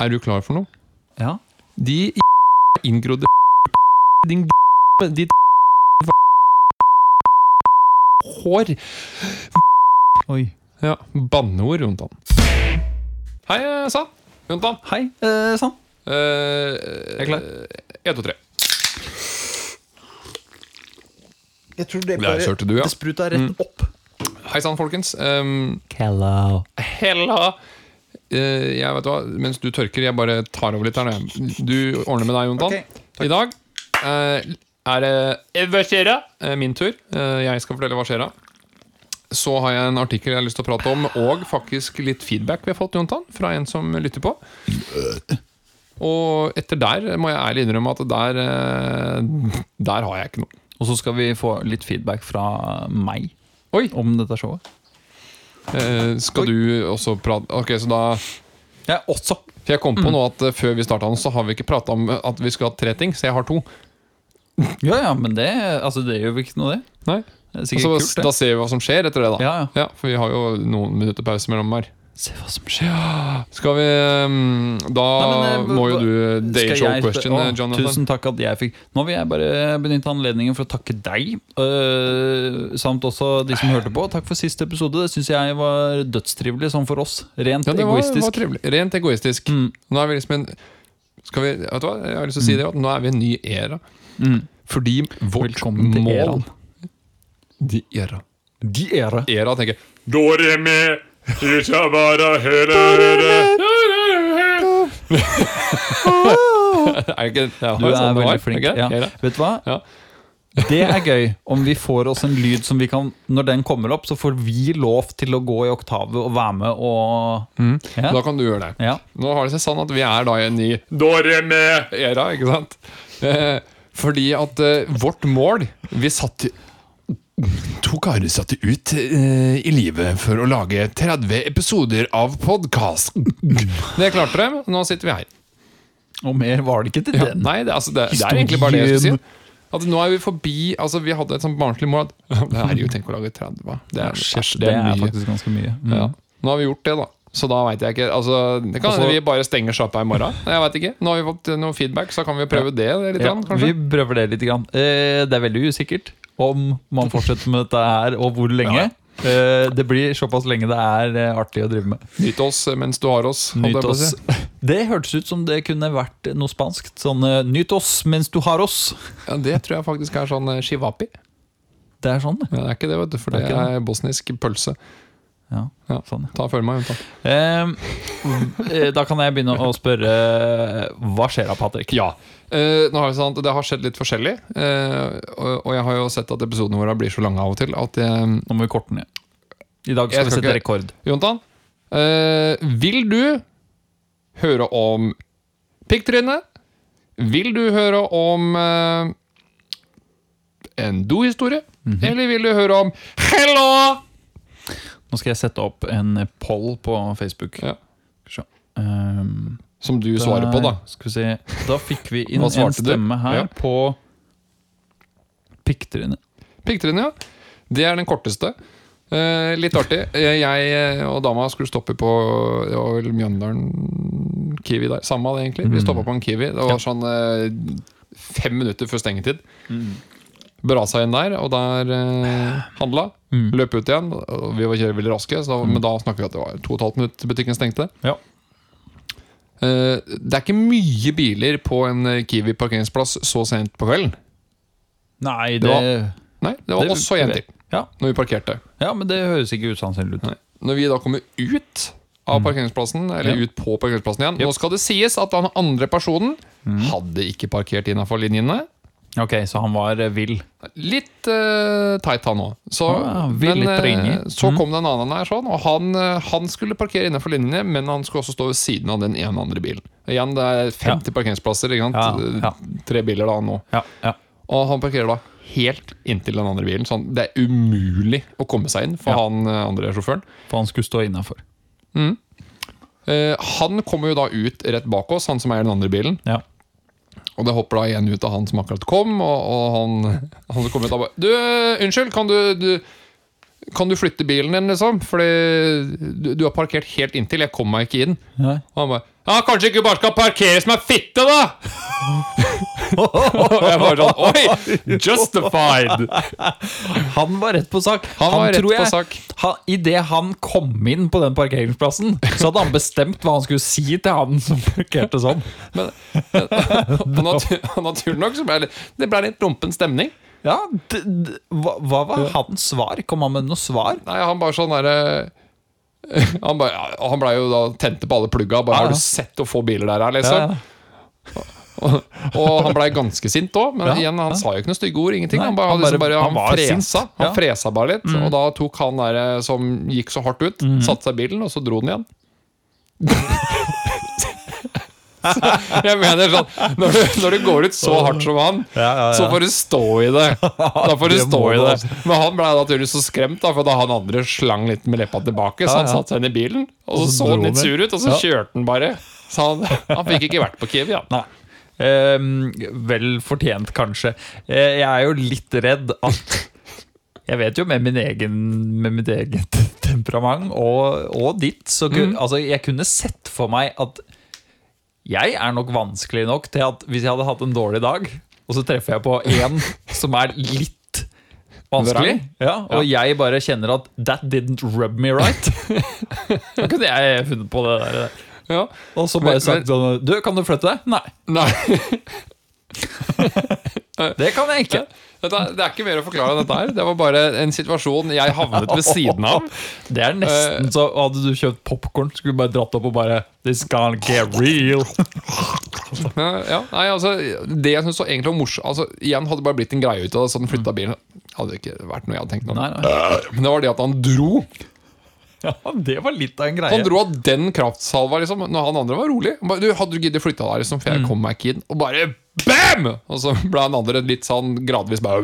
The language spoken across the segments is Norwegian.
Er du klar for noe? Ja. De inngrodde Din Ditt hår Oi. Ja, banneord, Jontan. Hei, sann. Jontan. Hei, eh, sann. Uh, Jeg er klar. Én, to, tre. Jeg tror det Der kjørte du, ja. Det spruta rett opp. Hei sann, folkens. Um, Hello. Hella! Eh, jeg vet hva, Mens du tørker, jeg bare tar over litt her. Du ordner med deg, Jontan. Okay, I dag eh, er det Hva skjer da? Eh, min tur. Eh, jeg skal fortelle hva skjer da. Så har jeg en artikkel jeg har lyst til å prate om, og faktisk litt feedback vi har fått, Jontan, fra en som lytter på. Og etter der må jeg ærlig innrømme at der Der har jeg ikke noe. Og så skal vi få litt feedback fra meg Oi! om dette showet. Eh, skal du også prate Ok, så da Jeg også. For jeg kom på nå at eh, før vi starta, så har vi ikke prata om at vi skal ha tre ting, så jeg har to. Ja, ja, men det, altså, det gjør vel ikke noe, det. Nei Det er Og sikkert så kult, det. Da ser vi hva som skjer etter det, da. Ja, ja. For vi har jo noen minutter pause mellom her. Se hva som skjer. Skal vi um, Da Nei, men, eh, må jo du day show question, Å, eh, Jonathan. Tusen takk at jeg fikk Nå vil jeg bare benytte anledningen for å takke deg, uh, samt også de som hørte på. Takk for siste episode. Det syns jeg var dødstrivelig, sånn for oss. Rent Ja, var, egoistisk. var trivelig. Rent egoistisk. Mm. Nå er vi liksom en Skal vi, vet du hva, Jeg har lyst til å si det at nå er vi i en ny æra. Mm. Fordi vårt Velkommen til mål æraen. De æra. De æra. Æra, tenker jeg. Da med det hele Er ikke, ja, Du er sånn veldig flink. Ja. Vet du hva? Ja. Det er gøy om vi får oss en lyd som vi kan Når den kommer opp, så får vi lov til å gå i oktavet og være med og ja. Da kan du gjøre det. ja. Nå har det seg sånn at vi er da i en ny Doreme-era, ikke sant? Eh, fordi at eh, vårt mål Vi satte To karer satte ut eh, i livet for å lage 30 episoder av podkast. Det klarte de. Nå sitter vi her. Og mer var det ikke til Ja, den. nei, det, altså, det, det er egentlig bare det jeg skulle si. At nå er vi forbi Altså Vi hadde et sånt barnslig mål at Det er jo tenk å lage 30. hva? Det er, det er mye. faktisk ganske mye. Mm. Ja. Nå har vi gjort det, da. Så da veit jeg ikke. Altså, det kan hende vi bare stenger sjappa i morgen. Jeg vet ikke. Nå har vi fått noe feedback, så kan vi prøve det litt, Ja, grann, vi prøver det litt. Grann. Eh, det er veldig usikkert om man fortsetter med dette her, og hvor lenge. Eh, det blir såpass lenge det er eh, artig å drive med. Nyt oss mens du har oss. Nyt oss. Det hørtes ut som det kunne vært noe spanskt. Sånn eh, Nyt oss mens du har oss. Ja, det tror jeg faktisk er sånn eh, shivapi. Det er sånn, det. Ja, det er ikke det, vet du, for Det det er ikke er bosnisk pølse. Ja, Ja. sånn, ja. Ta følg meg, Eh, da kan jeg begynne å spørre Hva skjer da, Patrick? Ja. Eh, har det, sant, det har skjedd litt forskjellig. eh, og, og jeg har jo sett at episodene våre blir så lange av og til at jeg Nå må vi korte ned. I dag skal, skal vi sette ikke- rekord. Jontan, eh, vil du høre om pikktryne? Vil du høre om eh, en dohistorie? Eller vil du høre om Hello! Nå skal jeg sette opp en poll på Facebook. Ja. Ehm, Som du svarer på, da. Skal vi se. Da fikk vi inn en stemme her Ja. på pikktryne. Pikktryne, ja. Det er den korteste. Uh, litt artig. Eh, Jeg og dama skulle stoppe på Mjøndalen Kiwi der. Samme det, egentlig. Vi stoppa på en Kiwi. Det var sånn uh, fem minutter før stengetid. Brasa inn der, og der eh, handla. Mm. Løp ut igjen. Vi var kjører veldig raske, så, men da snakker vi at det var to og et halvt minutt til butikken stengte. Ja. Eh, det er ikke mye biler på en Kiwi parkeringsplass så sent på kvelden. Nei, Det det, var- Nei, det var Det- også en til ja. når vi parkerte. ja, men det høres ikke usannsynlig ut. Nei. Når vi da kommer ut av parkeringsplassen, eller Mm. Ja. ut på parkeringsplassen igjen Yep. Nå skal det sies at den andre personen Mm. hadde ikke parkert innafor linjene. Ok, så han var eh, vill. Litt uh, teit, han òg. Så, Ah, vill, litt eh, så Mm. kom det en annen her, sånn, og han, eh, han skulle parkere innenfor linjene, men han skulle også stå ved siden av den ene andre bilen. Igjen, det er 50 parkeringsplasser. Ikke sant? Ja, ja. Tre biler da nå. Ja, ja. Og han parkerer da helt inntil den andre bilen. Sånn, det er umulig å komme seg inn for Ja. han andre sjåføren. For han skulle stå innafor. Eh, han kommer jo da ut rett bak oss, han som eier den andre bilen. Ja. Og det hopper da igjen ut av han som akkurat kom, og, og han, han kommer ut og bare Du, unnskyld, kan du, du Kan du flytte bilen din, liksom? Fordi du, du har parkert helt inntil, jeg kom meg ikke inn. Nei. Og han bare Ja, kanskje ikke bare skal parkere som ei fitte, da! og jeg var sånn Oi! Justified! Han var rett på sak. Han var rett jeg, på sak. Han, Idet han kom inn på den parkeringsplassen, så hadde han bestemt hva han skulle si til han som parkerte sånn. Men, men natur, naturlig nok så ble det, det ble litt rumpen stemning. Ja, d d hva, hva var hans svar? Kom han med noe svar? Nei, han bare sånn derre han, bare, han ble jo da tente på alle plugga. Bare, Ja, ja. Har du sett hvor få biler der er, liksom? Og, og han blei ganske sint òg, men Ja, igjen, han ja. sa jo ikke noen stygge ord. Ingenting. Nei, han bare, han liksom bare- han han, fresa. sint. Han Mm. fresa bare litt. Og da tok han der eh, som gikk så hardt ut, satte seg i bilen, og så dro den igjen. Så jeg mener sånn Når du, når du går ut så hardt som han, Ja, ja, ja. så får du stå i det. Da får du stå i det. Men han ble naturligvis så skremt, da for da han andre slang litt med leppa tilbake. Så han satte seg inn i bilen, og så så så han litt sur ut, og så kjørte han bare. Så han, han fikk ikke vært på Kiwi, ja. Nei. Ehm, vel fortjent, kanskje. Eh, jeg er jo litt redd at Jeg vet jo med, min egen, med mitt eget temperament og, og ditt så kun, altså, Jeg kunne sett for meg at jeg er nok vanskelig nok til at hvis jeg hadde hatt en dårlig dag, og så treffer jeg på en som er litt vanskelig, ja, og jeg bare kjenner at that didn't rub me right, da kunne jeg funnet på det der. Ja. Og så bare Men- sagt sånn Du, kan du flytte deg? Nei. Nei, Det kan jeg ikke. dette, det er ikke mer å forklare enn dette her. Det var bare en situasjon jeg havnet ved siden av. Det er nesten så Hadde du kjøpt popkorn, skulle du bare dratt opp og bare This gonna get real. Ja, nei, altså, det jeg synes var egentlig var morsomt altså, Igjen hadde det bare blitt en greie ut av det, så den flytta bilen. Hadde ikke vært noe jeg hadde tenkt noe om. Nei, nei. Men det var det at han dro. Ja, det var litt av en greie. Han dro av den kraftsalva liksom Når han andre var rolig. Han bare, du, hadde du giddet flytta deg, liksom, for jeg kom meg ikke inn. Og bare BAM! Og så ble han andre litt sånn gradvis bare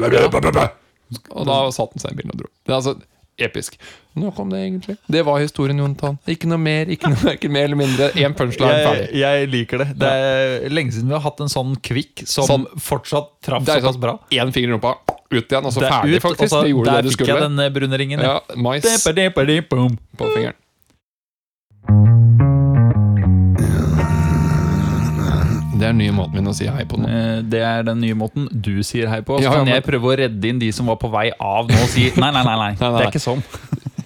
Og da satte han seg i bilen og dro. Det er altså episk. Nå kom det egentlig. Det var historien, Jontan. Ikke noe mer, ikke noe ikke mer eller mindre. Én punchline ferdig. jeg liker det. Det er lenge siden vi har hatt en sånn kvikk som Sånn. fortsatt traff såpass sånn bra. én finger i rumpa, ut igjen, og så er ferdig, ut, faktisk. så gjorde der fikk jeg skulle. den eh, brune ringen. Ja, mais på fingeren. Det er den nye måten min å si hei på nå. Eh, Det er den nye måten du sier hei på. Så Ja, kan men- jeg prøve å redde inn de som var på vei av nå og si nei, nei, nei. nei, nei. Det er ikke sånn.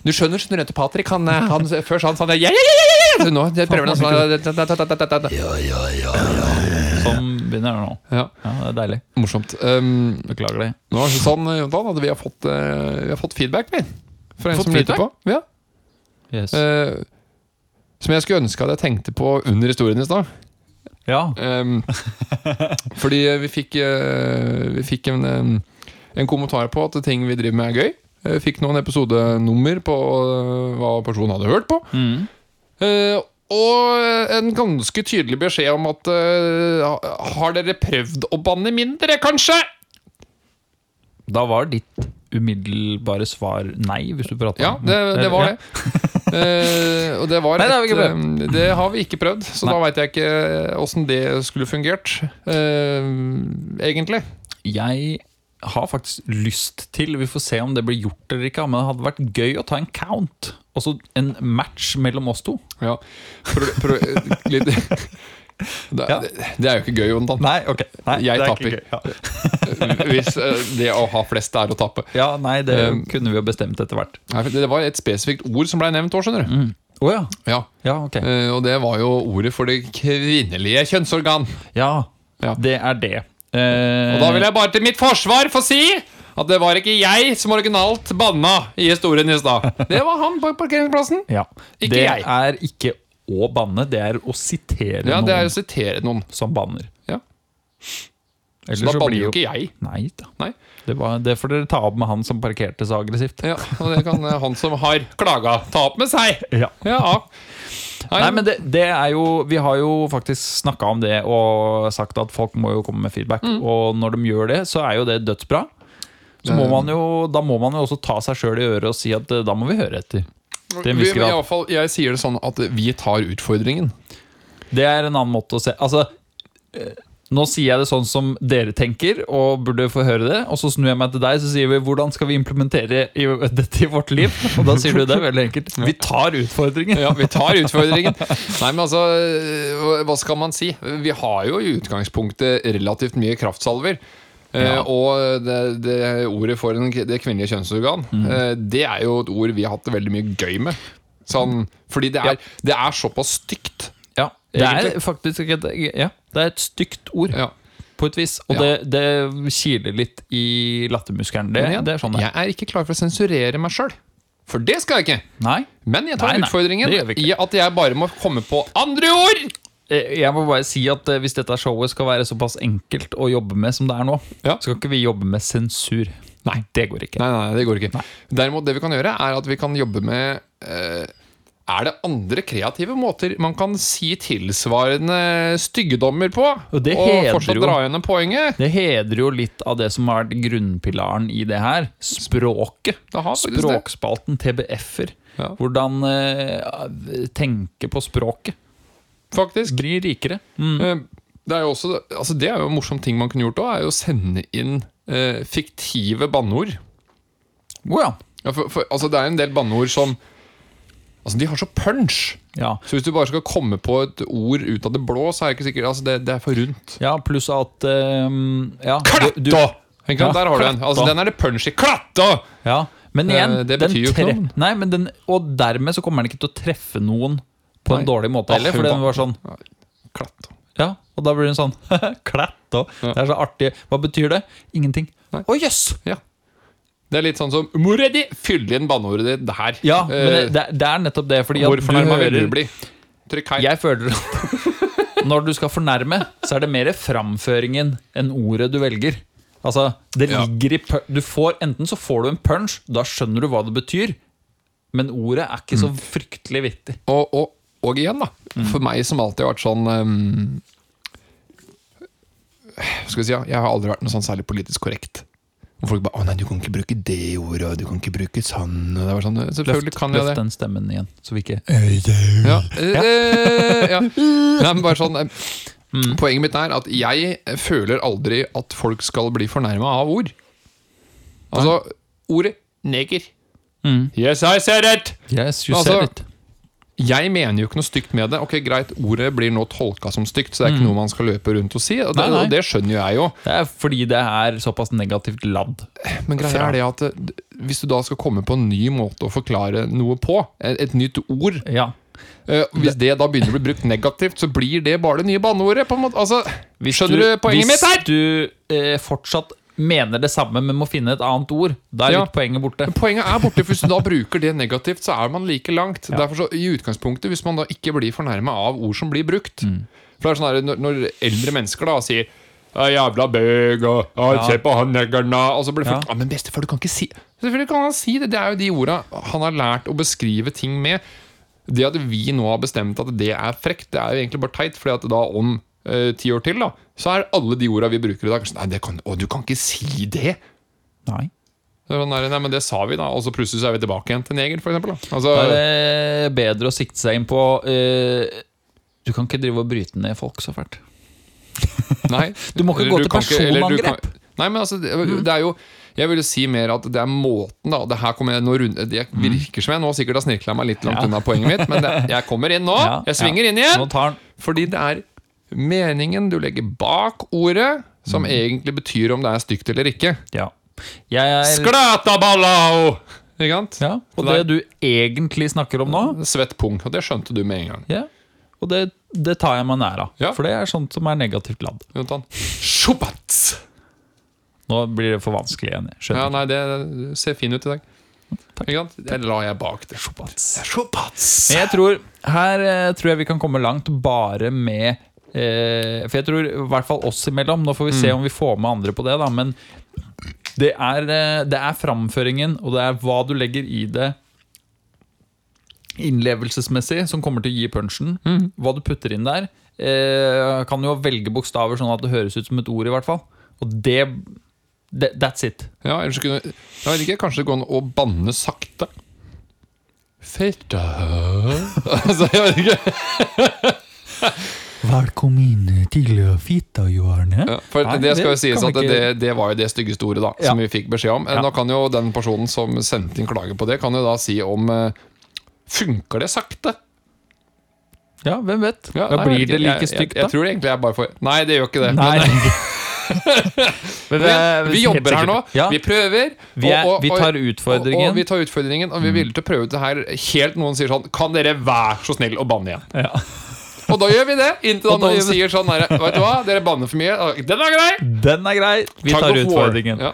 Du skjønner, skjønner du, Patrick, han, eh, han Før sa han sånn ja, ja, ja, ja, ja. Nå prøver han sånn Sånn begynner det nå. Ja, Ja, det er deilig. morsomt. Um, Beklager det. nå er det sånn, Jontan, at vi har fått, uh, vi har fått feedback, vi. Fra en Fått som lytter på. Ja. Yes. Uh, som jeg skulle ønske at jeg tenkte på under historien i stad. Ja. Um, fordi vi fikk, uh, vi fikk en, en kommentar på at ting vi driver med er gøy. Jeg fikk noen episodenummer på uh, hva personen hadde hørt på. Mm. Uh, og en ganske tydelig beskjed om at eh, Har dere prøvd å banne mindre, kanskje? Da var ditt umiddelbare svar nei, hvis du prater Ja, det, det var det. uh, og det var Nei, det et, ikke eh, det har vi ikke prøvd, så da Nei. veit jeg ikke åssen det skulle fungert. uh, egentlig. Jeg har faktisk lyst til Vi får se om det blir gjort eller ikke. Men det hadde vært gøy å ta en count. Altså en match mellom oss to. Ja. prøv, prøv, litt, det, Ja. det, er jo ikke gøy, Jontan. Nei, ok nei, Jeg er tapper. Ja. Hvis eh, det å ha flest er å tappe. ja, nei, det Um, kunne vi jo bestemt etter hvert. Det var et spesifikt ord som ble nevnt òg, skjønner du. Å ja. Ja. Ja, ok. uh, og det var jo ordet for det kvinnelige kjønnsorgan. Ja, Ja. det er det. Uh, Og da vil jeg bare til mitt forsvar få si at det var ikke jeg som originalt banna i historien i stad. Det var han på parkeringsplassen. ja. Ikke det jeg. er ikke å banne, det er å sitere Ja, det er noen å sitere noen. som banner. Ja. Ellers Så da banner jo ikke jeg. Nei da. Nei. Det, var, det får dere ta opp med han som parkerte så aggressivt. Ja, Og det kan eh, han som har klaga, ta opp med seg. Ja. Ja. Nei, men det, det er jo Vi har jo faktisk snakka om det og sagt at folk må jo komme med feedback. Mm. Og når de gjør det, så er jo det dødsbra. Så må man jo, da må man jo også ta seg sjøl i øret og si at eh, da må vi høre etter. Til en viss grad. fall, jeg sier det sånn at vi tar utfordringen. Det er en annen måte å se Altså, eh, Nå sier jeg det sånn som dere tenker, og burde få høre det. Og så snur jeg meg til deg, så sier vi hvordan skal vi implementere dette i vårt liv? Og da sier du det veldig enkelt. Vi tar utfordringen. Ja, vi tar utfordringen. Nei, men altså, hva skal man si? Vi har jo i utgangspunktet relativt mye kraftsalver. Eh, og det, det ordet for en, det kvinnelige kjønnsorgan, eh, det er jo et ord vi har hatt det veldig mye gøy med. Sånn, fordi det er, det er såpass stygt. Ja, det er faktisk et, ja, det er et stygt ord, Ja. på et vis. Og Ja. det, det kiler litt i lattermuskelen. Det, det er sånn det. Jeg er ikke klar for å sensurere meg sjøl. For det skal jeg ikke. Nei. Men jeg tar Nei, nei, utfordringen i at jeg bare må komme på andre ord! Eh, Jeg må bare si at eh, hvis dette showet skal være såpass enkelt å jobbe med som det er nå, Ja. skal ikke vi jobbe med sensur. Nei, det går ikke. Nei, nei, det går ikke. Derimot, det vi kan gjøre, er at vi kan jobbe med eh, Er det andre kreative måter man kan si tilsvarende styggedommer på? Og det og fortsatt dra gjennom poenget? Det hedrer jo litt av det som har vært grunnpilaren i det her. Språket. Språkspalten TBF-er. Ja. Hvordan eh, tenke på språket. Faktisk. Bli rikere. Mm. Eh, Det er jo også altså Det er jo en morsom ting man kunne gjort òg, er jo å sende inn eh, fiktive banneord. Oh, ja. Ja, for, for, altså, det er en del banneord som Altså, De har så punch! ja. Så hvis du bare skal komme på et ord ut av det blå, så er det ikke sikkert altså, det, det er for rundt. Ja, pluss at um, Ja, du- du- Klatta! Ja, Der har du en. Altså, den er det punch i. Klatta! Ja, men igjen, Eh, det betyr jo ikke noe. Nei, men den, Og dermed så kommer den ikke til å treffe noen på en Nei. dårlig måte Ah, heller. For hun den var sånn Klatt. Ja, og da blir den sånn Klatt og Det er så artig. Hva betyr det? Ingenting. Å, Å, jøss! Ja. Det er litt sånn som Mora di! Fyll inn banneordet ditt der. Ja, men det, Eh, det, er- er nettopp det. Fordi Hvor du fornærma vil du bli? Trykk her. Jeg føler at når du skal fornærme, så er det mer framføringen enn ordet du velger. Altså, det Ja. ligger i du får, Enten så får du en punch, da skjønner du hva det betyr, men ordet er ikke så Mm. fryktelig vittig. Og, og, og igjen, da. Mm. For meg som alltid har vært sånn um, Skal vi si, ja, Jeg har aldri vært noe sånn særlig politisk korrekt. Og folk bare 'Å nei, du kan ikke bruke det ordet, og du kan ikke bruke sånn'. Og det var sånn, Selvfølgelig Løft, kan jeg løft det. den stemmen igjen, så vi ikke Ja, ja. ja. Nei, men bare sånn eh, Mm. Poenget mitt er at jeg føler aldri at folk skal bli fornærma av ord. Altså, ordet neger. Mm. Yes, I said it! Yes, you Altså, said it. Jeg mener jo ikke noe stygt med det. Ok, Greit, ordet blir nå tolka som stygt, så det er ikke noe man skal løpe rundt og si. Og det, Mm. Nei, nei. og det skjønner jo jeg jo. Det er fordi det er såpass negativt ladd. Men greia er det at hvis du da skal komme på en ny måte å forklare noe på, et, et nytt ord Ja. Uh, Hvis det da begynner å bli brukt negativt, så blir det bare det nye banneordet. Altså, Skjønner du, poenget mitt her? Hvis du eh, fortsatt mener det samme, men må finne et annet ord, da er Ja. litt poenget borte. Poenget er borte, for hvis du da bruker det negativt, så er man like langt. Derfor så, i utgangspunktet, Hvis man da ikke blir fornærma av ord som blir brukt Mm. For det er sånn her, når, når eldre mennesker da sier «Ja, 'jævla bøg', og «Ja, Ja. 'se på han neggerna' og så blir folk Ja. ja. 'Men bestefar, du kan ikke si Selvfølgelig kan han si det. Det er jo de orda han har lært å beskrive ting med. Det at vi nå har bestemt at det er frekt, det er jo egentlig bare teit. Fordi at da om ti år til, da så er alle de orda vi bruker i dag Nei, det kan, å, du kan ikke si det! Nei. Det sånn der, nei, men det sa vi, da. Og så plutselig så er vi tilbake igjen til neger. Da. Altså, Da er det bedre å sikte seg inn på uh, Du kan ikke drive og bryte ned folk så fælt. nei. Du må ikke gå til personangrep. Nei, men altså, det, det er jo Jeg vil jo si mer at det er måten, da. Det her kommer jeg nå rundt Det virker som jeg nå sikkert har snirkla meg litt langt Ja. unna poenget mitt, men det, jeg kommer inn nå. Ja, jeg svinger ja. inn igjen. Fordi det er meningen du legger bak ordet, som Mm. egentlig betyr om det er stygt eller ikke. Ja. Jeg er Sklataballao! Ikke sant? ja, Og det du egentlig snakker om nå, Svett pung. Og det skjønte du med en gang. ja, og det, det tar jeg meg nær av. Ja. For det er sånt som er negativt ladd. Nå blir det for vanskelig igjen. Ja, nei, det ser fin ut i dag. Det la jeg bak det. Schubats. Jeg tror Her eh, tror jeg vi kan komme langt bare med eh, For jeg tror i hvert fall oss imellom Nå får vi se om vi får med andre på det da Men det er, eh, det er framføringen Og det er hva du legger i det Innlevelsesmessig Som kommer til å gi punchen. Hva du putter inn der eh, Kan jo velge bokstaver sånn at det høres ut som et ord i hvert fall. Og det, det That's it. Ja, ellers kunne Jeg vet ikke, kanskje det går an å banne sakte. Feta Altså, jeg vet ikke. Velkommen til fitta, Ja, for Nei, det skal jo sies at det, det var jo det styggeste ordet da Ja. som vi fikk beskjed om. Eh, Ja. Nå kan jo den personen som sendte inn klage på det, kan jo da si om eh, Funker det sakte? Ja, hvem vet? Ja, da nei, blir det like stygt, stygt, jeg, jeg, jeg, tror det egentlig er bare for Nei, det gjør ikke det. Nei. Men, Men vi, vi jobber her nå. Ja, Vi prøver. vi, er, og- og- vi tar Og, og vi tar utfordringen, og vi er villige til å prøve ut det her helt noen sier sånn Kan dere være så snill å banne igjen? Ja. Og da gjør vi det. Inntil da noen sier sånn her Vet du hva, dere banner for mye. Den er grei! Den er grei. Vi tar utfordringen. Ja.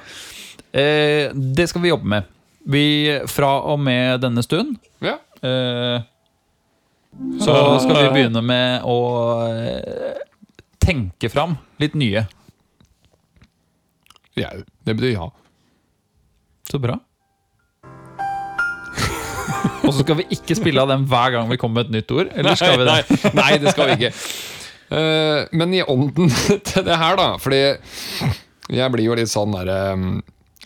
Eh, det skal vi jobbe med. Vi, fra og med denne stund Ja. eh, så skal vi begynne med å eh, tenke fram litt nye. ja. Det betyr ja. Så bra. Og så skal vi ikke spille av den hver gang vi kommer med et nytt ord. Eller skal vi det? Nei, nei, det skal vi ikke. Eh, men i ånden til det her, da Fordi jeg blir jo litt sånn derre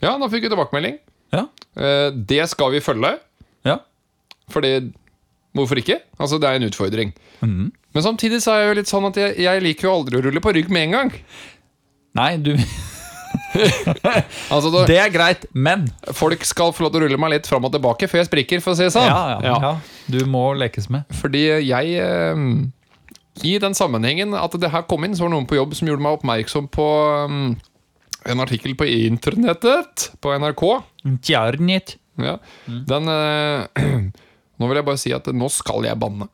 Ja, nå fikk vi tilbakemelding. Ja. Eh, det skal vi følge. ja. Fordi Hvorfor ikke? Altså, det er en utfordring. Mhm. Men samtidig så er jeg jo litt sånn at jeg, jeg liker jo aldri å rulle på rygg med en gang. Nei, du Altså, da, Det er greit, men Folk skal få lov til å rulle meg litt fram og tilbake før jeg sprikker, for å si det sånn. ja, ja, ja. Du må lekes med. Fordi jeg eh, I den sammenhengen at det her kom inn, så var det noen på jobb som gjorde meg oppmerksom på mm, en artikkel på internettet på NRK. Internet. Ja. Den eh, Nå vil jeg bare si at nå skal jeg banne.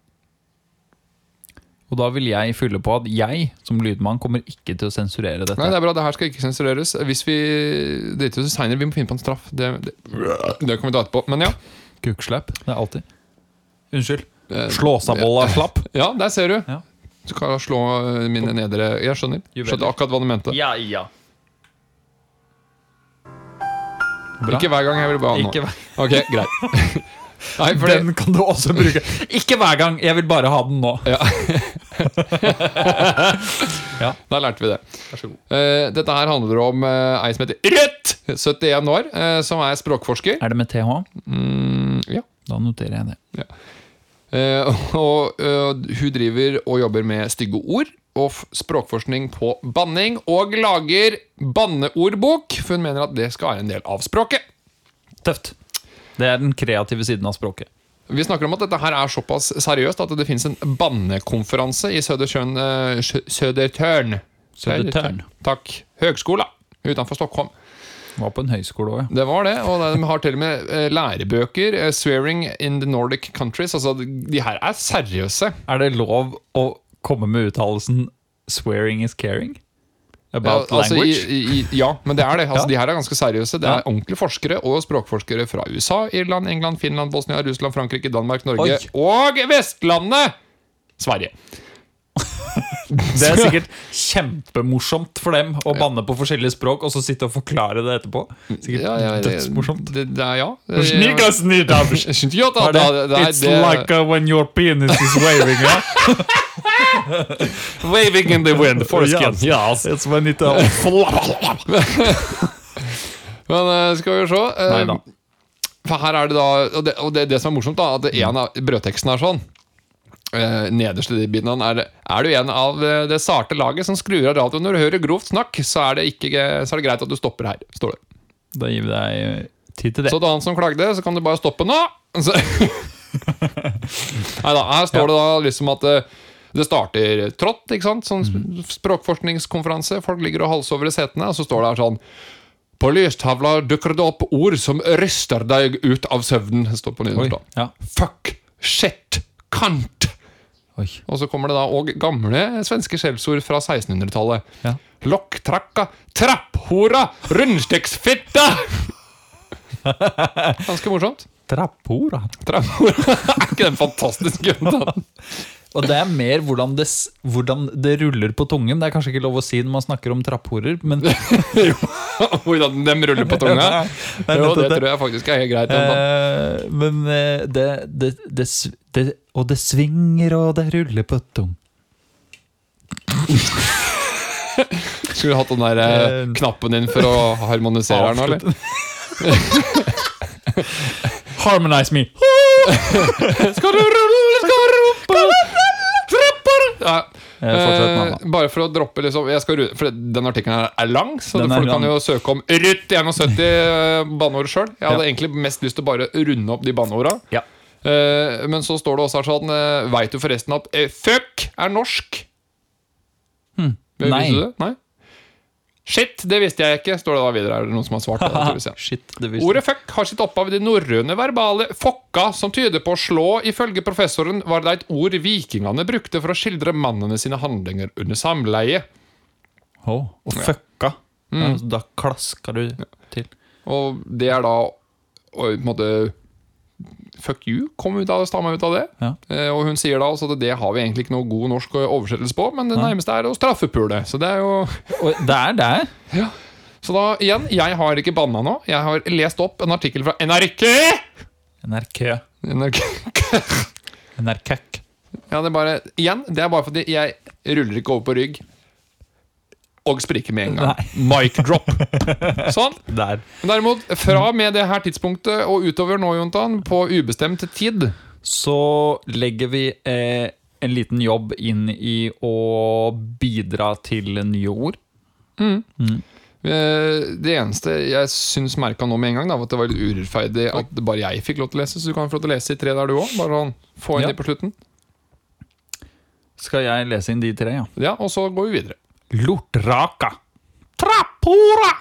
Og da vil jeg fylle på at jeg som lydmann kommer ikke til å sensurere dette. Nei, det er bra, det her skal ikke sensureres. Hvis vi driter oss seinere, vi må finne på en straff. Det, det, det kan vi ta etterpå. Men ja. Kukkslapp. Det er alltid. Unnskyld. Eh, Slåsabolla-slapp. Ja, der ser du. Ja. Du kan slå mine nedre Jeg skjønner. Skjønte akkurat hva du mente. Ja, ja. Bra. Ikke hver gang jeg vil Ikke nå. hver- Ok, greit. Nei, for Den kan du også bruke. Ikke hver gang. Jeg vil bare ha den nå. Ja, Da lærte vi det. Eh, dette her handler om uh, ei som heter Rødt, 71 år, eh, som er språkforsker. Er det med TH? Mm, ja. Da noterer jeg det. Ja. og hun driver og jobber med stygge ord og språkforskning på banning, og lager banneordbok, for hun mener at det skal være en del av språket. Tøft. Det er den kreative siden av språket. Vi snakker om at dette her er såpass seriøst at det finnes en bannekonferanse i Södertörn. eh, Södertörn. Södertörn. Takk. Høgskola utenfor Stockholm. Var på en høyskole òg, ja. Det var det, og de har til og med eh, lærebøker. eh, 'Swearing in the Nordic Countries'. Altså, de her er seriøse. Er det lov å komme med uttalelsen 'swearing is caring'? About Ja, altså, language? I, i, ja, men det er det. Altså, Ja. De her er ganske seriøse. Det er ordentlige forskere og språkforskere fra USA, Irland, England, Finland, Bosnia, Russland, Frankrike, Danmark, Norge Oi. og Vestlandet! Sverige. Det er sikkert kjempemorsomt for dem å banne på forskjellige språk og så sitte og forklare det etterpå. Sikkert Ja, ja, dødsmorsomt. Det, det ja. Det, det, It's like uh, when your penis is waving, yeah? Waving in the wind, foreskin. Yes. Yes. It's when it uh, Men eh, skal vi se eh, Neida. For her er det da Og det, og det, det som er morsomt, da At én av brødteksten er sånn eh, Nederst i de bindene er, er du en av eh, det sarte laget Som skrur av radioen når du hører grovt snakk Så er det, ikke, så er det greit at du stopper her Står det Da gir vi deg eh, tid til det. Så da han som klagde, så kan du bare stoppe nå så. Neida, her står det da liksom at det starter trått, ikke sant? Sånn mm. språkforskningskonferanse. Folk ligger og halser over i setene, og så står det her sånn På lystavla dukker det opp ord som ryster deg ut av søvnen. Det står på nynorsk. da. ja. Fuck, shit, kant. Oi. Og så kommer det da òg gamle svenske skjellsord fra 1600-tallet. Ja. Lokktrakka, trapphora, rundstegsfitta! Ganske morsomt. Trapphora. Trapphora. er ikke den fantastisk? Og det er mer hvordan det, hvordan det ruller på tungen. Det er kanskje ikke lov å si når man snakker om trapphorer, men Hvordan de ruller på tunga? Jo, det tror jeg faktisk er helt greit. Eh, men eh, det, det, det, Og det svinger, og det ruller på tung. Skulle du hatt den der Eh, knappen din for å harmonisere her nå, eller? Harmonize me! Skal du rulle, skal du rumpa Trapper ja. Eh. Eh, bare for å droppe liksom, skal, for Den artikkelen her er lang, så Den folk kan jo søke om Ruth 71 eh, banneord sjøl. Jeg hadde egentlig mest lyst til å bare runde opp de banneorda. Ja. Eh, men så står det også her sånn uh, Veit du forresten at eh, fuck er norsk? Hm. Nei. Nei. Shit, det visste jeg ikke, står det da videre. Er det noen som har svart? på det. Shit, det Ordet fuck har sitt opphav i det norrøne verbale fokka, som tyder på å slå. Ifølge professoren var det et ord vikingene brukte for å skildre mannene sine handlinger under samleie. Oh, og fucka. Ja, så da klaska du til. Og det er da og, på en måte Fuck you kom ut av, stamma ut av det. Ja. Eh, og hun sier da altså at det har vi egentlig ikke noe god norsk oversettelse på, men det nærmeste er å straffepule. Så det er jo Og det er der. Så da igjen, jeg har ikke banna nå. Jeg har lest opp en artikkel fra NRK! NRK. NRK. NRK. Ja, det er bare Igjen, det er bare fordi jeg ruller ikke over på rygg og spriker med en gang. Mic drop. Sånn. Der. Derimot, fra med det her tidspunktet og utover nå, Jontan, på ubestemt tid Så legger vi eh, en liten jobb inn i å bidra til nye ord. eh, Det eneste jeg syns merka nå med en gang, da, var at det var litt urettferdig at bare jeg fikk lov til å lese. Så du kan få lov til å lese i tre der, du òg. Bare sånn, få inn Ja. de på slutten. Skal jeg lese inn de tre, ja? Ja, Og så går vi videre. Lortraka. Trapora.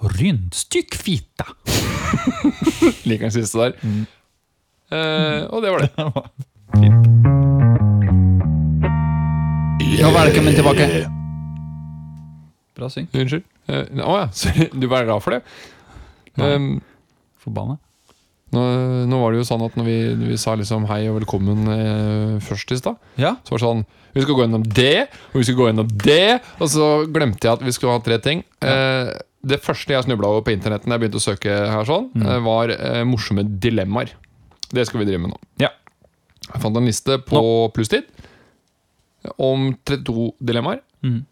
Rundstykkfita. Liker den siste der. Eh, og det var det. Ja, velkommen tilbake. Bra syng. Unnskyld. Å uh, oh, ja, sorry. Du var glad for det? Um, Forbanna. Nå, nå var det jo sånn at når vi, vi sa liksom hei og velkommen eh, først i stad, Ja. så var det sånn Vi skal gå gjennom det, og vi skal gå gjennom det, og så glemte jeg at vi skulle ha tre ting. Eh, det første jeg snubla over på internetten, jeg begynte å søke her, sånn, eh, var eh, morsomme dilemmaer. Det skal vi drive med nå. Ja. Jeg fant en liste på plusstid om 32 dilemmaer. Mm.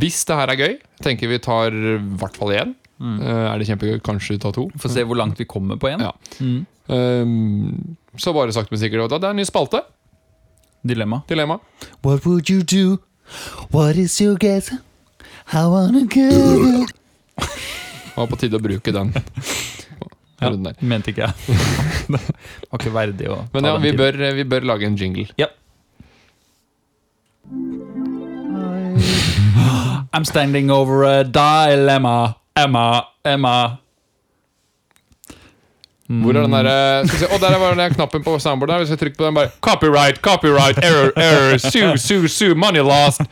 Hvis det her er gøy, tenker vi tar i hvert fall én. Eh, er det kjempegøy, kanskje ta to. Få se hvor langt vi kommer på en. Ja. Mm. Um, så bare sagt med sikkert Det er en ny spalte. Dilemma. Dilemma. What would you do? What is your guess? I wanna go. Det var på tide å bruke den. Ja, mente ikke jeg. det var ikke verdig å Men ta ja, den vi bør, vi bør lage en jingle. Ja. I'm standing over a dilemma. Emma, Emma. Hvor er den der eh, si, Å, der var den knappen på soundboardet. Hvis jeg trykker på den, bare Copyright, copyright, error, error, sue, sue, sue, money lost.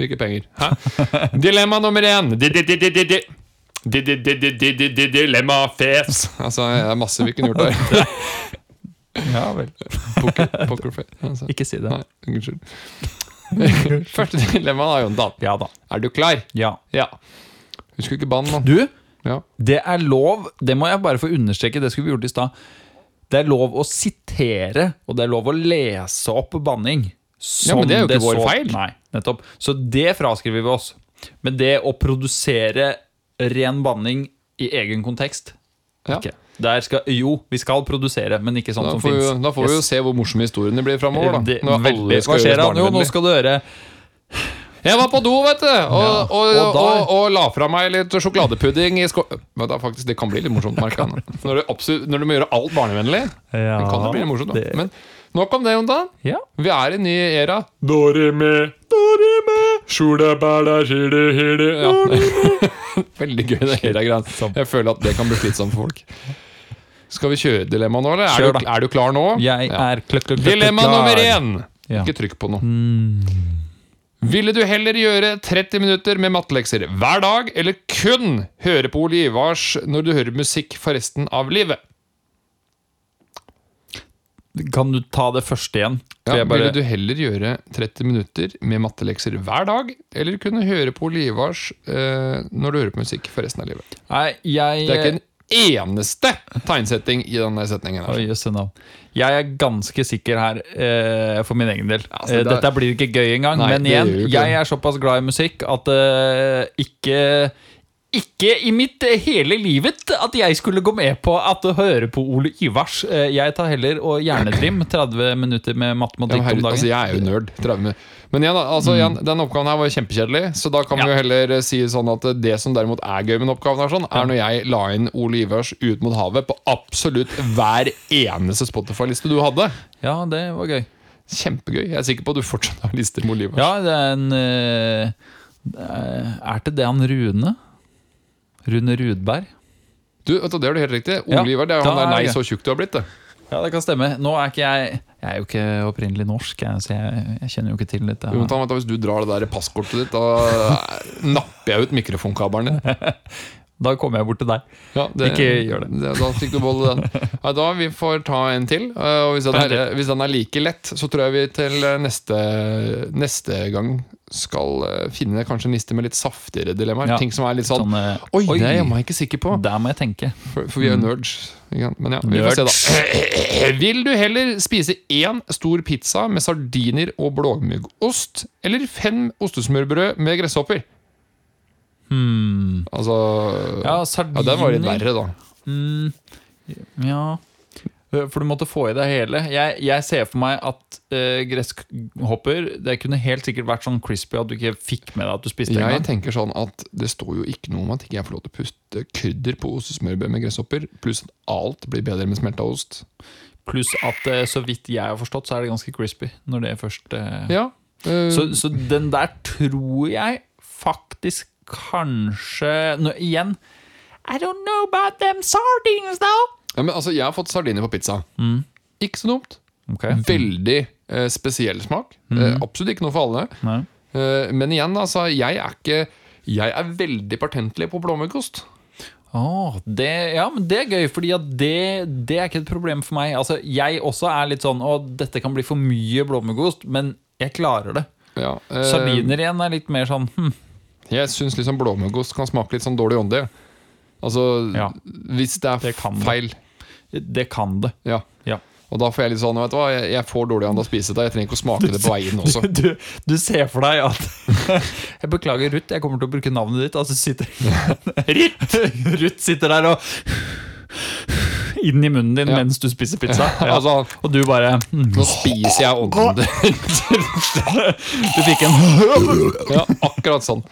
Hvilke penger? Hæ? Dilemma nummer én. Dilemma-fes. Altså, det er masse vi kunne gjort der. Ja vel. Poker, pokerface. Altså. Ikke si det. Nei, unnskyld. Første dilemma er jo en dame. Ja da. Er du klar? Ja. ja. Husk ikke bann, mann. Du, Ja. det er lov Det må jeg bare få understreke, det skulle vi gjort i stad. Det er lov å sitere, og det er lov å lese opp banning. Ja, men det er jo ikke vår så- feil. Nei, nettopp. Så det fraskriver vi oss. Men det å produsere ren banning i egen kontekst Ja. Der skal, Jo, vi skal produsere, men ikke sånn som fins. da får vi jo se hvor morsomme historiene blir framover. Da. Det, Når veldig. Hva skjer da? Jo, nå skal du høre Jeg var på do, vet du, og, og, og og, da- og, la fra meg litt sjokoladepudding i sko... Men da, faktisk, det kan bli litt morsomt, merker jeg. nå. Når, du absolutt- når du må gjøre alt barnevennlig, Ja, det kan det bli litt morsomt. Da. det- Men nok om det, Jontan. Ja. Vi er i en ny era. Dorime, dorime, shula hili, hili. Ja. Veldig gøy, det hele greia. Jeg føler at det kan bli slitsomt for folk. Skal vi kjøre dilemma nå, eller? Kjør Er du, da. er du klar nå? Jeg Ja. er kløkk, kløkk, kløkk, Dilemma klar. nummer én. Ja. Ikke trykk på noe. Ville du heller gjøre 30 minutter med mattelekser hver dag, eller kun høre på Ole Ivars når du hører musikk for resten av livet? Kan du ta det første igjen? Ja, bare- Ville du heller gjøre 30 minutter med mattelekser hver dag, eller kunne høre på Ole Ivars eh, når du hører på musikk for resten av livet? Nei, jeg Det er ikke en eneste tegnsetting i denne setningen. her. Jeg er ganske sikker her, eh, for min egen del. Altså, Eh, det er- Dette blir ikke gøy engang. Nei, men igjen, jeg er såpass glad i musikk at eh, ikke ikke i mitt eh, hele livet at jeg skulle gå med på at å høre på Ole Ivars. Eh, Jeg tar heller og hjernetrim 30 minutter med matematikk ja, herregud, om dagen. altså, jeg er jo nerd. 30. Men igjen, altså, igjen, den oppgaven her var kjempekjedelig, så da kan vi jo heller eh, si sånn at det som derimot er gøy med den oppgaven, her, sånn, er når jeg la inn Ole Ivars Ut mot havet på absolutt hver eneste Spotify-liste du hadde. Ja, det var gøy. Kjempegøy. Jeg er sikker på at du fortsatt har lister med Ole Ivars. Ja, det er en det er- Er det han Rune? Rune Rudberg? Du, vet du, Det er du helt riktig. Ja, Ivar, det er jo han der er Nei, så tjukk du har blitt, det. Ja, det kan stemme. Nå er ikke jeg Jeg er jo ikke opprinnelig norsk, jeg, så jeg, jeg kjenner jo ikke til dette. Jo, men, hvis du drar det der passkortet ditt, da napper jeg ut mikrofonkabelen din. Da kommer jeg bort til deg. Ja, det, Ikke gjør det. Da fikk du bolle den. Ja, da Vi får ta en til. eh, Og hvis den, er, hvis den er like lett, så tror jeg vi til eh, neste, neste gang skal eh, finne kanskje en liste med litt saftigere dilemmaer. Ja. Ting som er litt sånn Sånn, Oi, Oi, det er jeg ikke sikker på. Der må jeg tenke. For, for vi er jo nerds. Men ja, vi får se, da. Vil du heller spise én stor pizza med sardiner og blåmuggost, eller fem ostesmørbrød med gresshopper? Hmm. Altså Ja, Ja, den var litt verre, da. Mm, ja For du måtte få i deg hele. Jeg, jeg ser for meg at uh, gresshopper Det kunne helt sikkert vært sånn crispy at du ikke fikk med deg at du spiste Jeg engang. tenker sånn at Det står jo ikke noe om at ikke jeg får lov til å puste krydder på ostesmørbrød med gresshopper, pluss at alt blir bedre med smelta ost. Pluss at uh, så vidt jeg har forstått, så er det ganske crispy når det først uh, Ja. så, så den der tror jeg faktisk kanskje nå, Igjen I don't know about them sardines, though. ja, men altså, jeg har fått sardiner på pizza. Mm. Ikke så dumt. Okay. Veldig eh, spesiell smak. Eh, absolutt ikke noe for alle. Eh, men igjen, altså, jeg er ikke Jeg er veldig patentlig på blåmuggost. Åh, det, ja, men det er gøy, fordi det, det er ikke et problem for meg. Altså, jeg også er litt sånn Å, dette kan bli for mye blåmuggost, men jeg klarer det. Ja, eh, Sardiner igjen er litt mer sånn hm, Jeg syns liksom blåmuggost kan smake litt sånn dårlig ånde. Altså, Ja. hvis det er Det kan det. feil. Det kan det. Ja. Ja. Og da får jeg litt sånn, vet du hva, jeg, jeg får dårlig av å spise det. Jeg trenger ikke å smake det på veien også. Du, du ser for deg at Jeg beklager, Ruth, jeg kommer til å bruke navnet ditt. Altså sitter Ruth! Ruth sitter der og inn i munnen din Ja. mens du spiser pizza. Ja. Altså, Og du bare mm, nå spiser jeg ånden. Du fikk en Ja, akkurat sånn.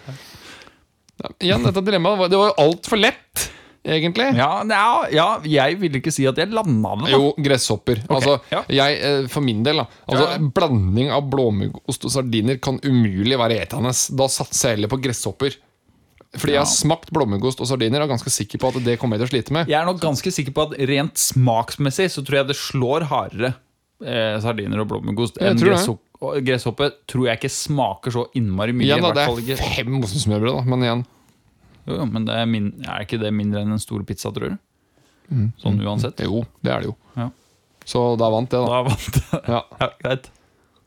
Igjen, dette dilemmaet det var jo altfor lett, egentlig. ja, ja, ja, jeg vil ikke si at jeg landa det. da. Jo, gresshopper. Altså, ja. jeg, eh, for min del, da. Altså. Blanding av blåmuggost og sardiner kan umulig være etende. Da satser jeg heller på gresshopper. Fordi jeg har smakt blåmuggost og sardiner og er ganske sikker på at det kommer jeg til å slite med. Jeg er nok ganske sikker på at rent smaksmessig så tror jeg det slår hardere eh, sardiner og blåmuggost enn tror det. gresshopp- og gresshoppe. Tror jeg ikke smaker så innmari mye. Igjen, i da, det er fem ostesmørbrød, da. Men igjen. Jo, jo, men det er, min, er ikke det mindre enn en stor pizza, tror du? Sånn uansett. Jo, det er det jo. Ja. Så da vant det, da. Da vant. Ja. Ja, greit.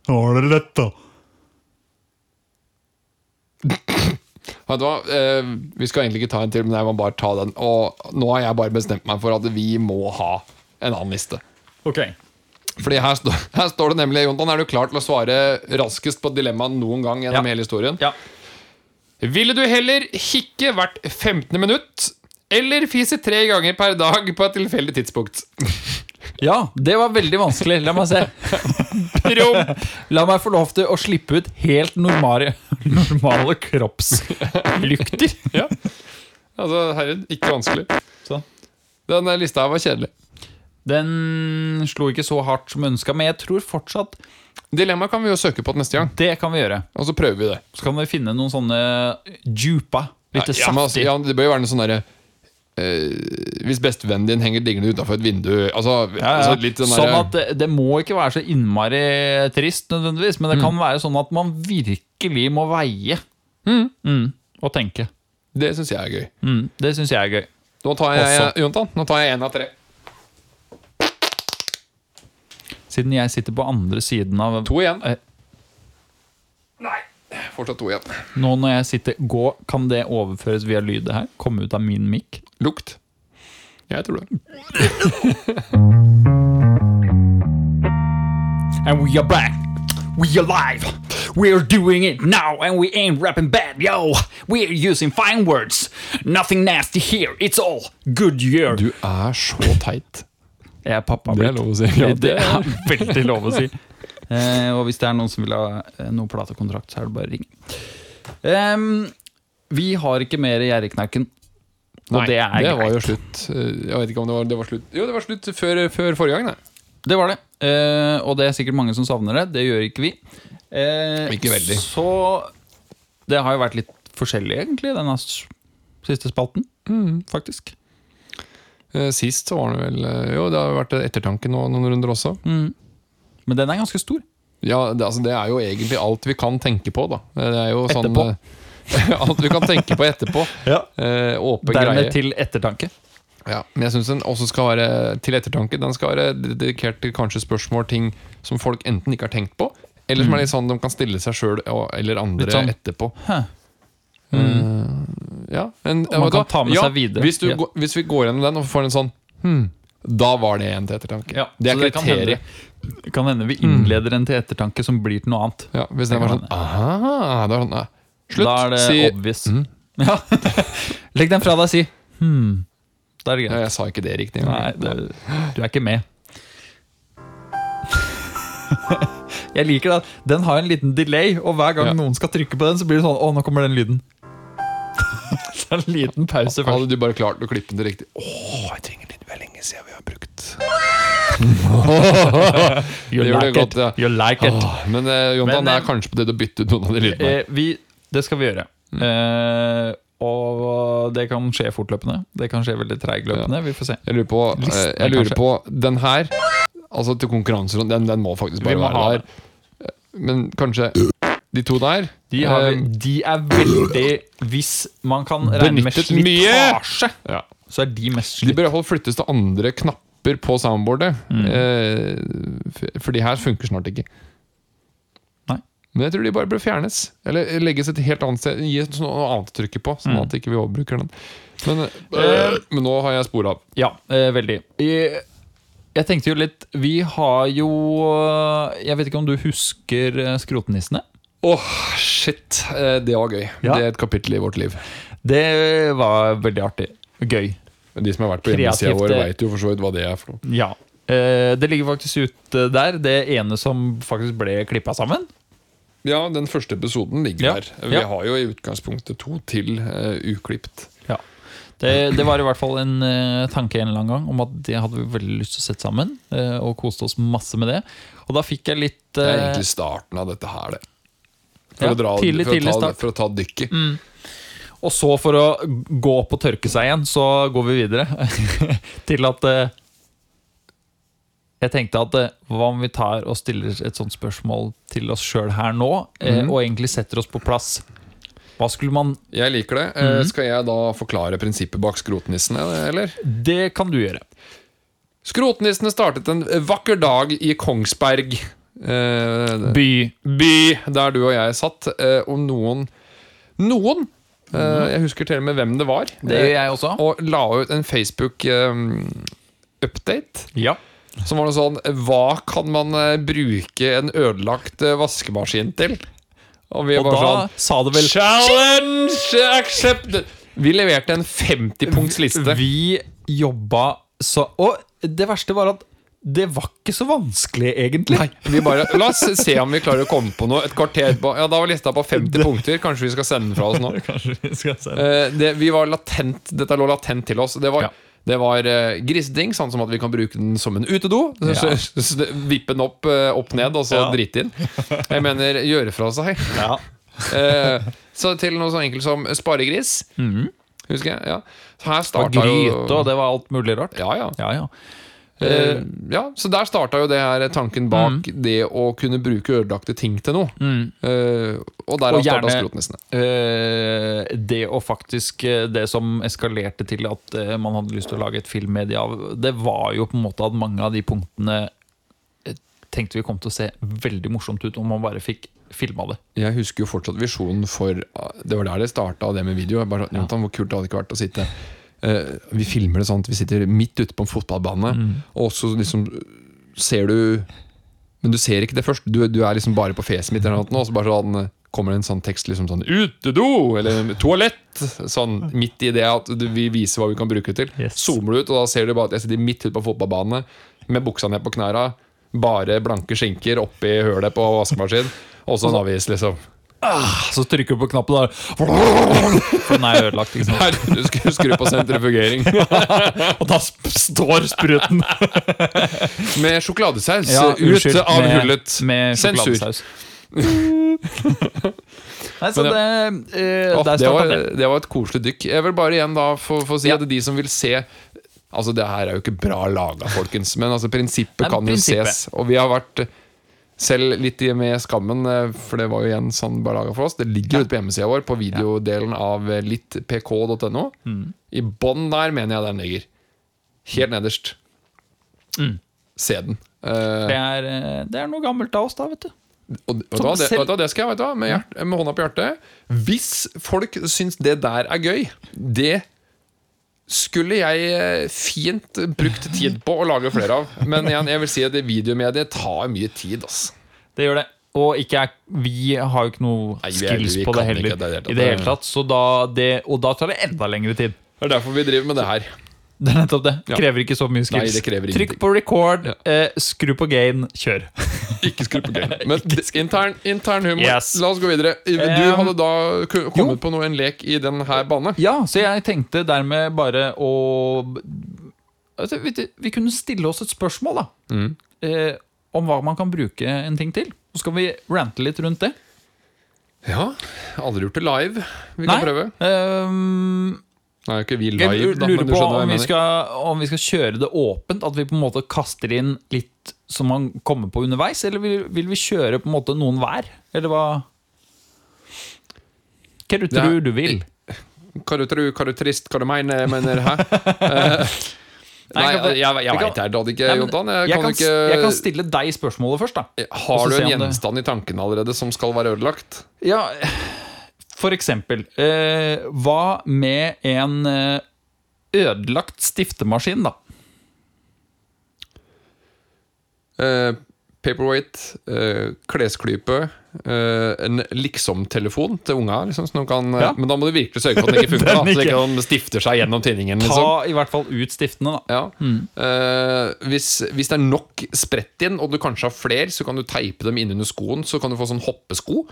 Nå er det lett, da. Vet du hva? Eh, vi skal egentlig ikke ta en til, men jeg må bare ta den. Og nå har jeg bare bestemt meg for at vi må ha en annen liste. Ok. Fordi her, stå, her står det nemlig Jontan, er du klar til å svare raskest på dilemmaet noen gang gjennom Ja. hele historien? Ja. Ville du heller hikke hvert 15. minutt eller fise tre ganger per dag på et tilfeldig tidspunkt? ja, det var veldig vanskelig. La meg se. La meg få lov til å slippe ut helt normale, normale kroppslykter. Ja. Altså, herregud, ikke vanskelig. Sånn. Den lista her var kjedelig. Den slo ikke så hardt som ønska, men jeg tror fortsatt Dilemmaet kan vi jo søke på til neste gang, det kan vi gjøre. og så prøver vi det. Så kan vi finne noen sånne djupa, litt ja, men altså, saftig. ja, det bør jo være noe sånn derre eh, Hvis bestevennen din henger liggende utafor et vindu Altså, Ja, ja. altså litt den sånn derre at det, det må ikke være så innmari trist, nødvendigvis, men det Mm. kan være sånn at man virkelig må veie Mm. og tenke. Det syns jeg er gøy. Mm. Det syns jeg er gøy. Nå tar jeg, Også. Jontan, nå tar jeg én av tre. Siden jeg sitter på andre siden av To igjen. Eh. Nei, fortsatt to igjen. Nå når jeg sitter gå, kan det overføres via lydet her? Komme ut av min mic? Lukt. Jeg tror det. And we are back! We are live! We're doing it now and we ain't rapping bad, yo. We're using fine words. Nothing nasty here. It's all good year. Du er så teit. Jeg er pappa Det er lov å si. Ja, Det er veldig lov å si. Eh, og hvis det er noen som vil ha eh, noe platekontrakt, så er det bare å ringe. Ehm, vi har ikke mer Gjerriknarken. Og Nei, det er det var jo slutt. Eh, Jeg vet ikke om det var, det var slutt Jo, det var slutt før, før forrige gang. Nei. Det var det. Eh, og det er sikkert mange som savner det. Det gjør ikke vi. Eh, Ikke veldig. Så det har jo vært litt forskjellig, egentlig, denne s- siste spalten. Mm. Faktisk. Eh, Sist så var det vel eh, Jo, det har jo vært ettertanke nå noen runder også. Men den er ganske stor. Ja, det, altså, det er jo egentlig alt vi kan tenke på, da. Det er jo sånn Etterpå. eh, Alt vi kan tenke på etterpå. Ja. Eh, åpen Dermed greie. til ettertanke. Ja, men jeg syns den også skal være til ettertanke. Den skal være dedikert til kanskje spørsmål, ting som folk enten ikke har tenkt på, eller som er litt sånn de kan stille seg sjøl eller andre sånn, etterpå. Hæ. Ja, en, Og man kan ta med seg videre. Hvis, du, Ja. går- hvis vi går gjennom den og får en sånn hmm, Da var det en til ettertanke. Ja, det er kriteriet. Det kan hende vi innleder en til ettertanke som blir til noe annet. Ja, hvis den var sånn Aha, det sånn nei. Slutt. Da er det si obvious. Mm. Ja. Legg den fra deg og si hmm. Da er det ja. Jeg sa ikke det riktig. Nei, det, du er ikke med. Jeg liker det. Den har en liten delay, og hver gang Ja. noen skal trykke på den, så blir det sånn Å, nå kommer den lyden. En liten pause først. Hadde du bare klart å klippe den til riktig Åh, jeg trenger litt vel lenge siden vi har brukt You det gjør det like godt, ja. You like it. Åh, Men eh, Jontan, Men, det eh, er kanskje på tide å bytte ut noen av de lydene. Eh, vi, det skal vi gjøre. Mm. Eh, og det kan skje fortløpende. Det kan skje veldig treigløpende. Vi får se. Jeg lurer på, Listen, jeg lurer på Den her, altså til konkurranser, den, den må faktisk bare må være der. Men kanskje de to der De, har, eh, de er veldig Hvis man kan regne med Benyttet mye! slitasje, ja. så er de mest De slitt. bør i hvert fall flyttes til andre knapper på soundboardet. Mm. Eh, f- for de her funker snart ikke. Nei. Men jeg tror de bare bør fjernes. Eller legges et helt annet sted. Gi et sånt noe annet å trykke på, sånn Mm. at ikke vi overbruker den. Men, eh, men nå har jeg spor av. Ja, eh, veldig. Jeg, jeg tenkte jo litt Vi har jo eh, Jeg vet ikke om du husker eh, Skrotnissene? Åh, shit. Eh, det var gøy. Ja. Det er et kapittel i vårt liv. Det var veldig artig. Gøy. De som har vært på hjemmesida vår, vet veit jo for så vidt hva det er for noe. Ja. Eh, det ligger faktisk ute der. Det ene som faktisk ble klippa sammen. Ja, den første episoden ligger Ja. der. Vi Ja. har jo i utgangspunktet to til uh, uklipt. Ja. Det, det var i hvert fall en uh, tanke en eller annen gang om at det hadde vi veldig lyst til å sette sammen. Uh, og koste oss masse med det. Og da fikk jeg litt Det er eh, egentlig starten av dette her, det. For, Ja, å, dra, tidlig, for, å ta, for å ta dykket. Og så for å gå opp og tørke seg igjen, så går vi videre til at eh, Jeg tenkte at eh, hva om vi tar og stiller et sånt spørsmål til oss sjøl her nå, eh, Mhm. og egentlig setter oss på plass? Hva skulle man Jeg liker det. Mhm. Skal jeg da forklare prinsippet bak skrotnissene, eller? Det kan du gjøre. Skrotnissene startet en vakker dag i Kongsberg. Eh, By. by der du og jeg satt. Uh, og noen Noen! Uh, mm. jeg husker til og med hvem det var. Det gjør jeg også. eh, og la ut en Facebook-update. Ja. Som var noe sånn Hva kan man eh, bruke en ødelagt eh, vaskemaskin til? Og vi Og var da sånn sa det vel Challenge accepted! Vi leverte en 50-punktsliste. Vi jobba så Og det verste var at det var ikke så vanskelig, egentlig. Bare, La oss se om vi klarer å komme på noe. Et kvarter på Ja, Da var lista på 50 punkter. Kanskje vi skal sende den fra oss nå. Vi Eh, det, vi var latent, Dette lå latent til oss. Det var, Ja. det var eh, griseding, sånn som at vi kan bruke den som en utedo. Ja. Vippe den opp, eh, opp ned, og så Ja. drite inn. Jeg mener gjøre fra seg. Ja. Eh, så til noe så enkelt som sparegris. Husker jeg. ja Så her starta jo gryte, og det var alt mulig rart. Ja, ja. Ja, ja. Så der starta jo det her tanken bak det å kunne bruke ødelagte ting til noe. Eh, og der Og starta skrotnissene. Uh, det og faktisk Det som eskalerte til at man hadde lyst til å lage et filmmedie av, det var jo på en måte at mange av de punktene tenkte vi kom til å se veldig morsomt ut om man bare fikk filma det. Jeg husker jo fortsatt visjonen for Det var der det starta, det med video. Bare, ja. Hvor kult det hadde ikke vært å sitte Vi filmer det sånn at vi sitter midt ute på en fotballbane, og så liksom ser du Men du ser ikke det først. Du, du er liksom bare på fjeset mitt, eller noe, og så bare sånn eh, kommer det en sånn tekst liksom sånn 'Utedo!' eller 'toalett'. Sånn midt i det at vi viser hva vi kan bruke det til. Yes. Zoomer du ut, og da ser du bare at jeg sitter midt ute på fotballbanen med buksa ned på knæra, bare blanke skinker oppi hølet på vaskemaskinen, og så en avis, liksom. Så trykker du på knappen, da. For den er ødelagt. ikke sant? Her, du skulle skru på sentrifugering. Og da sp- står spruten Med sjokoladesaus Ja, ute av med- hullet. med sjokoladesaus. Nei, så det, eh, oh, det, var, det. det var et koselig dykk. Jeg vil bare igjen da få, få si Ja. at de som vil se Altså Det her er jo ikke bra laga, folkens, men altså prinsippet Nei, men kan jo ses. Og vi har vært selv litt med skammen, eh, for det var jo igjen sånn bare laga for oss. Det ligger ute på hjemmesida vår, på videodelen av eh, littpk.no. Mm. I bånn der mener jeg den ligger. Helt nederst. Mm. Se den. Uh, Det er, det er noe gammelt av oss, da, vet du. og, og da, det, og da, det skal jeg, vet du med, hjert, med hånda på hjertet. Hvis folk syns det der er gøy, det skulle jeg eh, fint brukt tid på å lage flere av. Men igjen, jeg vil si at det videomediet tar mye tid. ass. Det gjør det. Og ikke er, vi har jo ikke noe Nei, vi er- skills vi på kan det heller. ikke det i det hele tatt. I det hele tatt så da det, Og da tar det enda lengre tid. Det er derfor vi driver med det her. Det er nettopp det. Krever ikke så mye skills. Nei, det krever Trykk ingenting. på record, eh, skru på gain, kjør. Ikke skru på gain. Men intern, intern humor. Yes. La oss gå videre. Du Um, hadde da kommet på noe, en lek i den her bane. Ja, så jeg tenkte dermed bare å altså, vet du, Vi kunne stille oss et spørsmål, da. Mm. Eh, om hva man kan bruke en ting til. Så skal vi rante litt rundt det. Ja, Aldri gjort det live. Vi kan prøve. ehm, Nå er ikke vi jeg live, da, lurer du på om jeg vi, skal, om vi skal kjøre det åpent. At vi på en måte kaster inn litt som man kommer på underveis. Eller vil, vil vi kjøre på en måte noen hver? Eller hva Hva du tror ja. du vil? Hva du tror, hva du trist, hva du mener, mener hæ? Eh, Nei, Nei, jeg, jeg, veit jeg hadde det ikke, Nei, men Jontan. Jeg, jeg, kan jeg kan stille deg spørsmålet først, da. Har du en gjenstand det- i tankene allerede som skal være ødelagt? Ja, for eksempel. Eh, hva med en eh, ødelagt stiftemaskin, da? Eh, paperweight, eh, klesklype, eh, en liksom-telefon til unga. Liksom, kan, Ja. Men da må du virkelig sørge for at den ikke funker. da, Den så ikke- ikke de stifter seg gjennom tinningen. Ta Liksom. i hvert fall ut stiftene, da. Ja. Eh, hvis, hvis det er nok sprett inn, og du kanskje har flere, så kan du teipe dem innunder skoen. Så kan du få sånn hoppesko.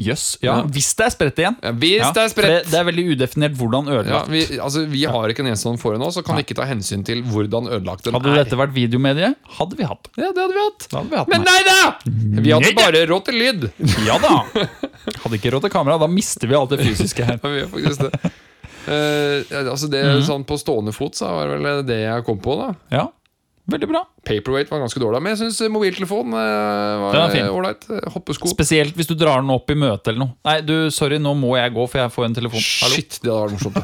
Jøss. Ja, Ja. Hvis det er spredt igjen. Ja, hvis det er det, spredt. det er veldig udefinert hvordan Ja, ødelagt. vi, altså, vi har ikke en eneste foran oss så kan vi ikke ta hensyn til hvordan ødelagt den er. Hadde dette vært videomedie, hadde vi hatt. Ja, det hadde vi hatt. Hadde vi hatt Men nei da! Vi hadde Nei bare råd til lyd. Ja da! Hadde ikke råd til kamera, da mister vi alt det fysiske her. Ja, vi gjør faktisk det. Uh, altså det mm. sånn På stående fot så var det vel det jeg kom på. da Ja, veldig bra. Paperweight var ganske dårlig, men jeg syns mobiltelefon eh, var fin. ålreit. Hoppesko. Spesielt hvis du drar den opp i møte eller noe. Nei, du, sorry, nå må jeg gå, for jeg får en telefon. Hallo? Shit, det hadde vært morsomt.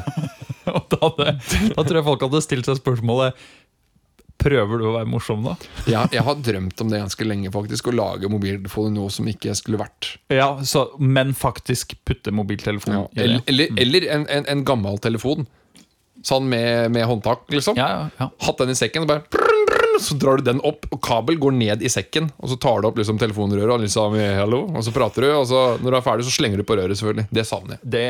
da, hadde, da tror jeg folk hadde stilt seg spørsmålet Prøver du å være morsom, da? Jeg, jeg har drømt om det ganske lenge, faktisk. Å lage mobiltelefon i noe som ikke skulle vært. Ja, så, Men faktisk putte Ja. mobiltelefonen Eller, eller, eller en, en, en gammel telefon. Sånn med, med håndtak, liksom. Ja, ja, ja. Hatt den i sekken, og bare brrrr, brrrr, så drar du den opp, og kabel går ned i sekken. Og så tar du opp liksom telefonrøret og liksom Hallo", og så prater du. Og så når du er ferdig, så slenger du på røret, selvfølgelig. Det savner jeg. Det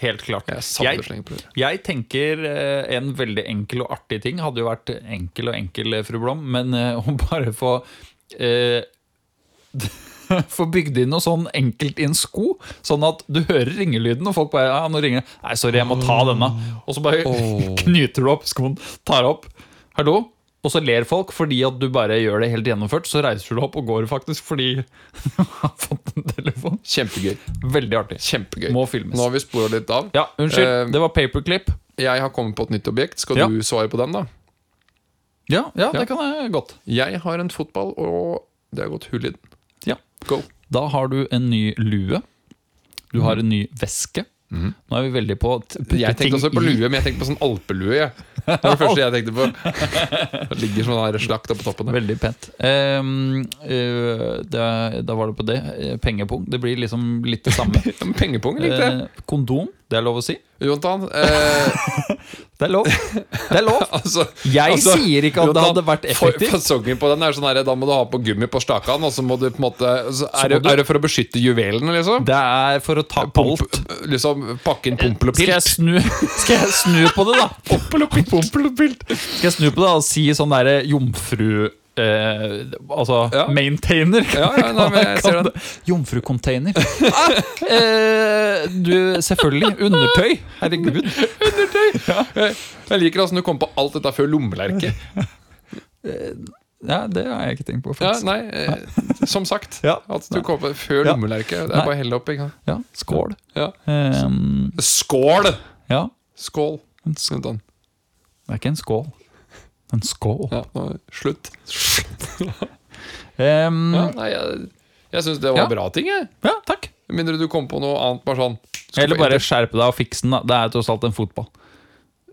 Helt klart. Jeg Jeg, jeg tenker eh, en veldig enkel og artig ting hadde jo vært enkel og enkel, eh, fru Blom, men eh, å bare få eh, Få bygd inn noe sånn enkelt i en sko, sånn at du hører ringelyden, og folk bare ja, nå ringer. Nei, sorry, jeg må ta denne. Og så bare oh. knyter du opp skoen, tar opp. Hallo? Og så ler folk fordi at du bare gjør det helt gjennomført. Så reiser du opp og går faktisk fordi du har fått en telefon. Kjempegøy. Veldig artig. Kjempegøy. Må filmes. Nå har vi spora litt av. Ja, unnskyld. Uh, det var paperclip. Jeg har kommet på et nytt objekt. Skal Ja. du svare på den, da? Ja, ja, Ja. det kan jeg godt. Jeg har en fotball, og det har gått hull i den. Ja. Go. Da har du en ny lue. Du har en ny veske. Nå er vi veldig på. Jeg tenkte også på lue, men jeg tenkte på sånn alpelue. Ja. Det var det første jeg tenkte på. Det ligger sånn slakt oppå toppen. der. Veldig pent. Um, uh, da, da var det på det. Eh, Pengepung. Det blir liksom litt det samme. Pengepung likte jeg. Uh, kondom, det er lov å si. Jontan, eh, Det er lov. Det er lov. Altså, Jeg altså, sier ikke at det hadde vært effektivt. Fasongen på den er sånn her, Da må du ha på gummi på stakan, og så må du på en måte så er, det, du- er det for å beskytte juvelene, liksom? Det er for å ta Pump, alt. liksom Pakke inn pompel og Skal jeg snu, skal jeg snu på det, da? Pompel pompel og pilt. Skal jeg snu på det og si sånn derre jomfru... Eh, altså Ja. maintainer. Ja, ja, nei, men jeg ser den. Jomfrucontainer. Ah, eh, du, selvfølgelig. Undertøy. Herregud. Jeg, jeg liker åssen du kom på alt dette før lommelerke. Ja, det har jeg ikke tenkt på. Ja, faktisk. nei, eh, som sagt. Ja. At du kom på før Ja. lommelerke. Det Nei. er bare å helle opp. Ja, skål. Ja. Ehm, Skål! ja, Skål. en sk Jonathan. det er ikke en skål. En skål. Ja, nå, slutt. Ehm, Ja, ja. nei, jeg jeg syns det var Ja. bra ting, jeg. takk. Med mindre du kom på noe annet. Bare sånn Eller bare skjerpe deg og fikse den. da Det er tross alt en fotball.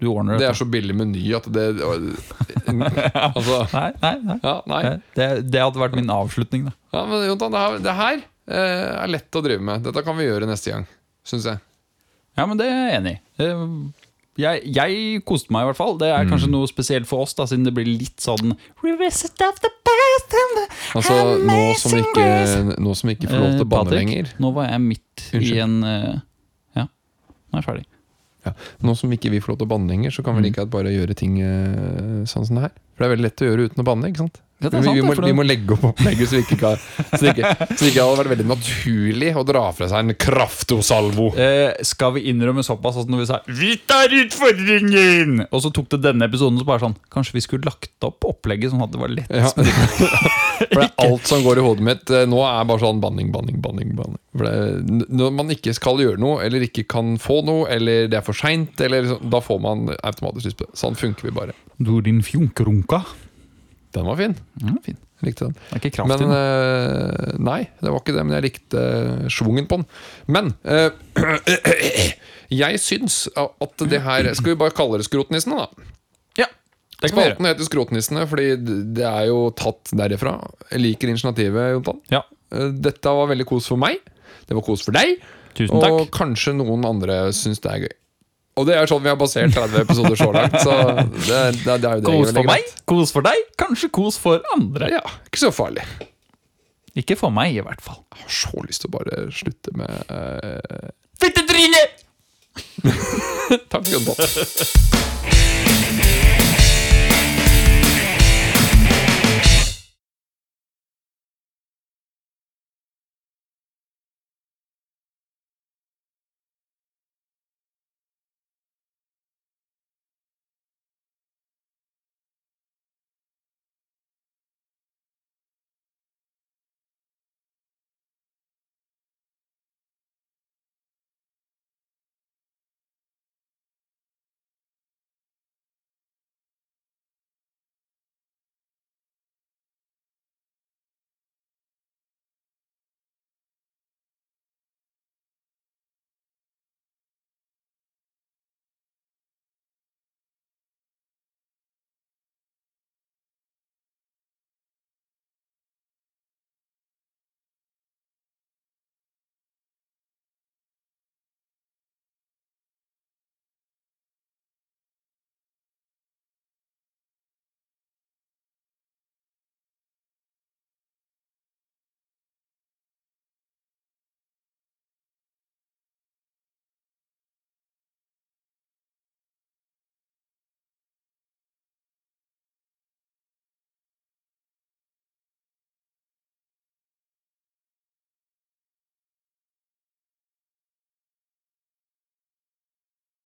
Du ordner Det det. er så billig meny at det Altså Nei, nei, nei. Ja, nei. Det, det hadde vært min avslutning, da. Ja, men Jontan, det her, det her eh, er lett å drive med. Dette kan vi gjøre neste gang, syns jeg. Ja, men det er jeg enig i. Jeg, jeg koste meg i hvert fall. Det er kanskje noe spesielt for oss, da siden det blir litt sånn Altså, nå som vi ikke, nå som vi ikke får lov til å Eh, banne lenger Nå var jeg midt Unnskyld. i en eh, Ja, nå er jeg ferdig. ja, Nå som ikke vi får lov til å banne lenger, så kan vi Mm. like gjerne bare gjøre ting eh, sånn som det her. For det er veldig lett å gjøre uten å banne. ikke sant? Ja, er vi, vi, må, vi må legge opp opplegget så, ikke kan, så, det ikke, så det ikke hadde vært veldig naturlig å dra fra seg en kraftosalvo. Eh, skal vi innrømme såpass at når vi sa 'Vi tar utfordringen', og så tok det denne episoden så bare sånn Kanskje vi skulle lagt opp opplegget sånn at det var lett? Ja. For det er alt som går i hodet mitt eh, nå, er bare sånn banning, banning, banning. banning. Det, Når man ikke skal gjøre noe, eller ikke kan få noe, eller det er for seint, da får man automatisk lyst på det. Sånn funker vi bare. Du, din fjunkerunka. Den var fin. Mm, fin. Jeg likte den. Det er ikke kraft Men i den. eh, Nei, det var ikke det, men jeg likte eh, schwungen på den. Men eh, jeg syns at det her Skal vi bare kalle det Skrotnissene, da? Ja, det kan. Spalten heter Skrotnissene fordi det er jo tatt derifra. Jeg liker initiativet, Jontan. Ja. Dette var veldig kos for meg. Det var kos for deg. Tusen Og kanskje noen andre syns det er gøy. Og det er sånn vi har basert 30 episoder så langt. Så det, det, det er jo det Kos for meg, kos for deg, kanskje kos for andre. Ja, ikke så farlig. Ikke for meg, i hvert fall. Jeg har så lyst til å bare slutte med uh... Fittetryne! Takk, Jontan.